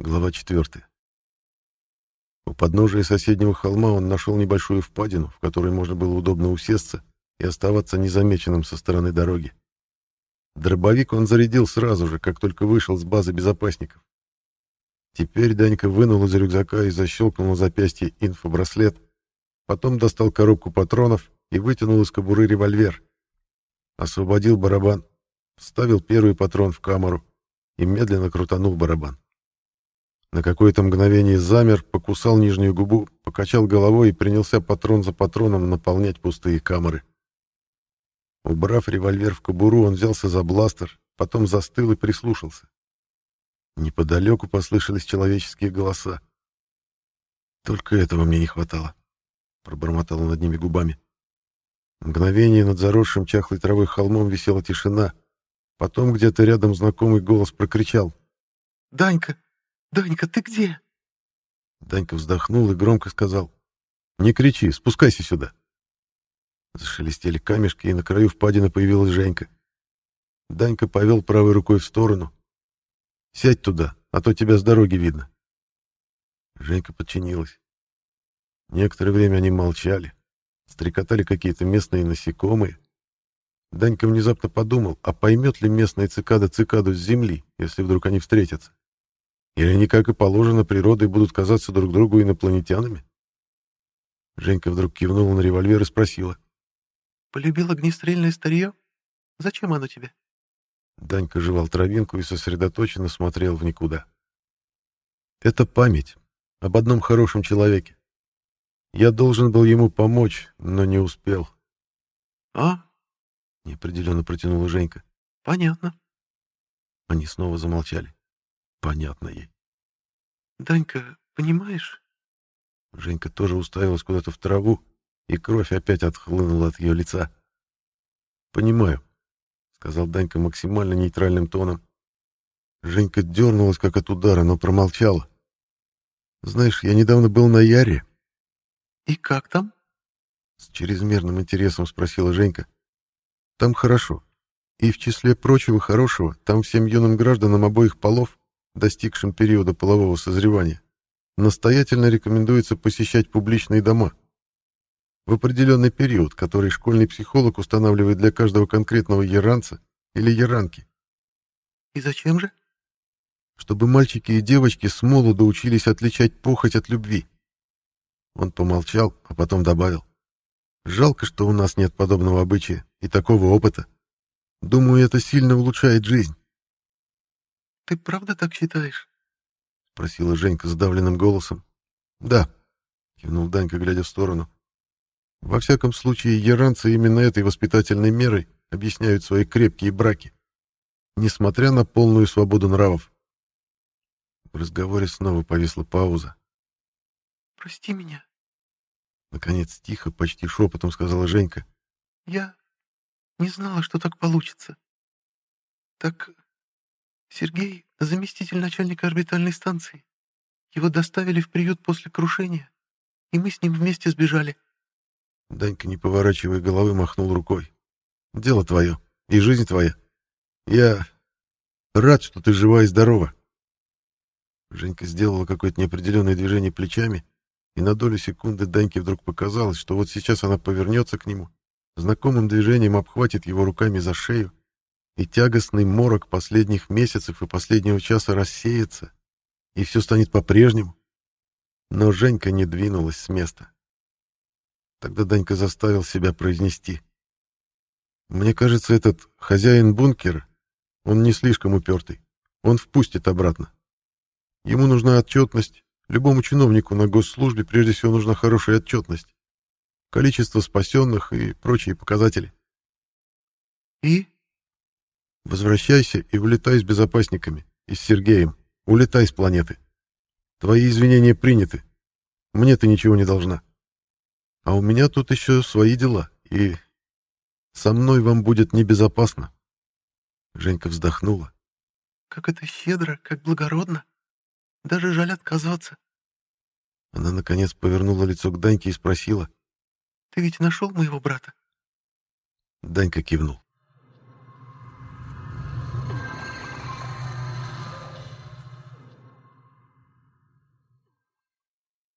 Глава 4. У подножия соседнего холма он нашел небольшую впадину, в которой можно было удобно усесться и оставаться незамеченным со стороны дороги. Дробовик он зарядил сразу же, как только вышел с базы безопасников. Теперь Данька вынул из рюкзака и защелкнул на запястье инфобраслет, потом достал коробку патронов и вытянул из кобуры револьвер. Освободил барабан, вставил первый патрон в камеру и медленно крутанул барабан. На какое-то мгновение замер, покусал нижнюю губу, покачал головой и принялся патрон за патроном наполнять пустые камеры. Убрав револьвер в кобуру, он взялся за бластер, потом застыл и прислушался. Неподалеку послышались человеческие голоса. «Только этого мне не хватало», — пробормотал он над ними губами. Мгновение над заросшим чахлой травой холмом висела тишина. Потом где-то рядом знакомый голос прокричал. «Данька! Данька, ты где?» Данька вздохнул и громко сказал. «Не кричи, спускайся сюда». Зашелестели камешки, и на краю впадины появилась Женька. Данька повел правой рукой в сторону. «Сядь туда, а то тебя с дороги видно». Женька подчинилась. Некоторое время они молчали. Стрекотали какие-то местные насекомые. Данька внезапно подумал, а поймет ли местная цикада цикаду с земли, если вдруг они встретятся? Или они, как и положено, природой будут казаться друг другу инопланетянами? Женька вдруг кивнула на револьвер и спросила. «Полюбил огнестрельное старье? Зачем оно тебе?» Данька жевал травинку и сосредоточенно смотрел в никуда. «Это память об одном хорошем человеке. Я должен был ему помочь, но не успел». «А?» — неопределенно протянула Женька. «Понятно». Они снова замолчали. Понятно ей. «Данька, понимаешь?» Женька тоже уставилась куда-то в траву, и кровь опять отхлынула от ее лица. «Понимаю», — сказал Данька максимально нейтральным тоном. Женька дернулась, как от удара, но промолчала. «Знаешь, я недавно был на Яре». «И как там?» С чрезмерным интересом спросила Женька. «Там хорошо. И в числе прочего хорошего, там всем юным гражданам обоих полов достигшим периода полового созревания, настоятельно рекомендуется посещать публичные дома. В определенный период, который школьный психолог устанавливает для каждого конкретного яранца или яранки. И зачем же? Чтобы мальчики и девочки с молоду учились отличать похоть от любви. Он помолчал, а потом добавил. Жалко, что у нас нет подобного обычая и такого опыта. Думаю, это сильно улучшает жизнь. Ты правда так считаешь? Спросила Женька сдавленным голосом. Да, кивнул Данька, глядя в сторону. Во всяком случае, яранцы именно этой воспитательной мерой объясняют свои крепкие браки, несмотря на полную свободу нравов. В разговоре снова повисла пауза. «Прости меня», — наконец тихо, почти шепотом сказала Женька. «Я не знала, что так получится. Так Сергей — заместитель начальника орбитальной станции. Его доставили в приют после крушения, и мы с ним вместе сбежали. Данька, не поворачивая головы, махнул рукой. «Дело твое, и жизнь твоя. Я рад, что ты жива и здорова». Женька сделала какое-то неопределенное движение плечами, и на долю секунды Даньке вдруг показалось, что вот сейчас она повернется к нему, знакомым движением обхватит его руками за шею и тягостный морок последних месяцев и последнего часа рассеется, и все станет по-прежнему. Но Женька не двинулась с места. Тогда Данька заставил себя произнести. «Мне кажется, этот хозяин бункера, он не слишком упертый. Он впустит обратно. Ему нужна отчетность. Любому чиновнику на госслужбе прежде всего нужна хорошая отчетность. Количество спасенных и прочие показатели. «И?» Возвращайся и улетай с безопасниками и с Сергеем. Улетай с планеты. Твои извинения приняты. Мне ты ничего не должна. А у меня тут еще свои дела, и со мной вам будет небезопасно. Женька вздохнула. Как это щедро, как благородно. Даже жаль отказываться. Она, наконец, повернула лицо к Даньке и спросила. Ты ведь нашел моего брата? Данька кивнул.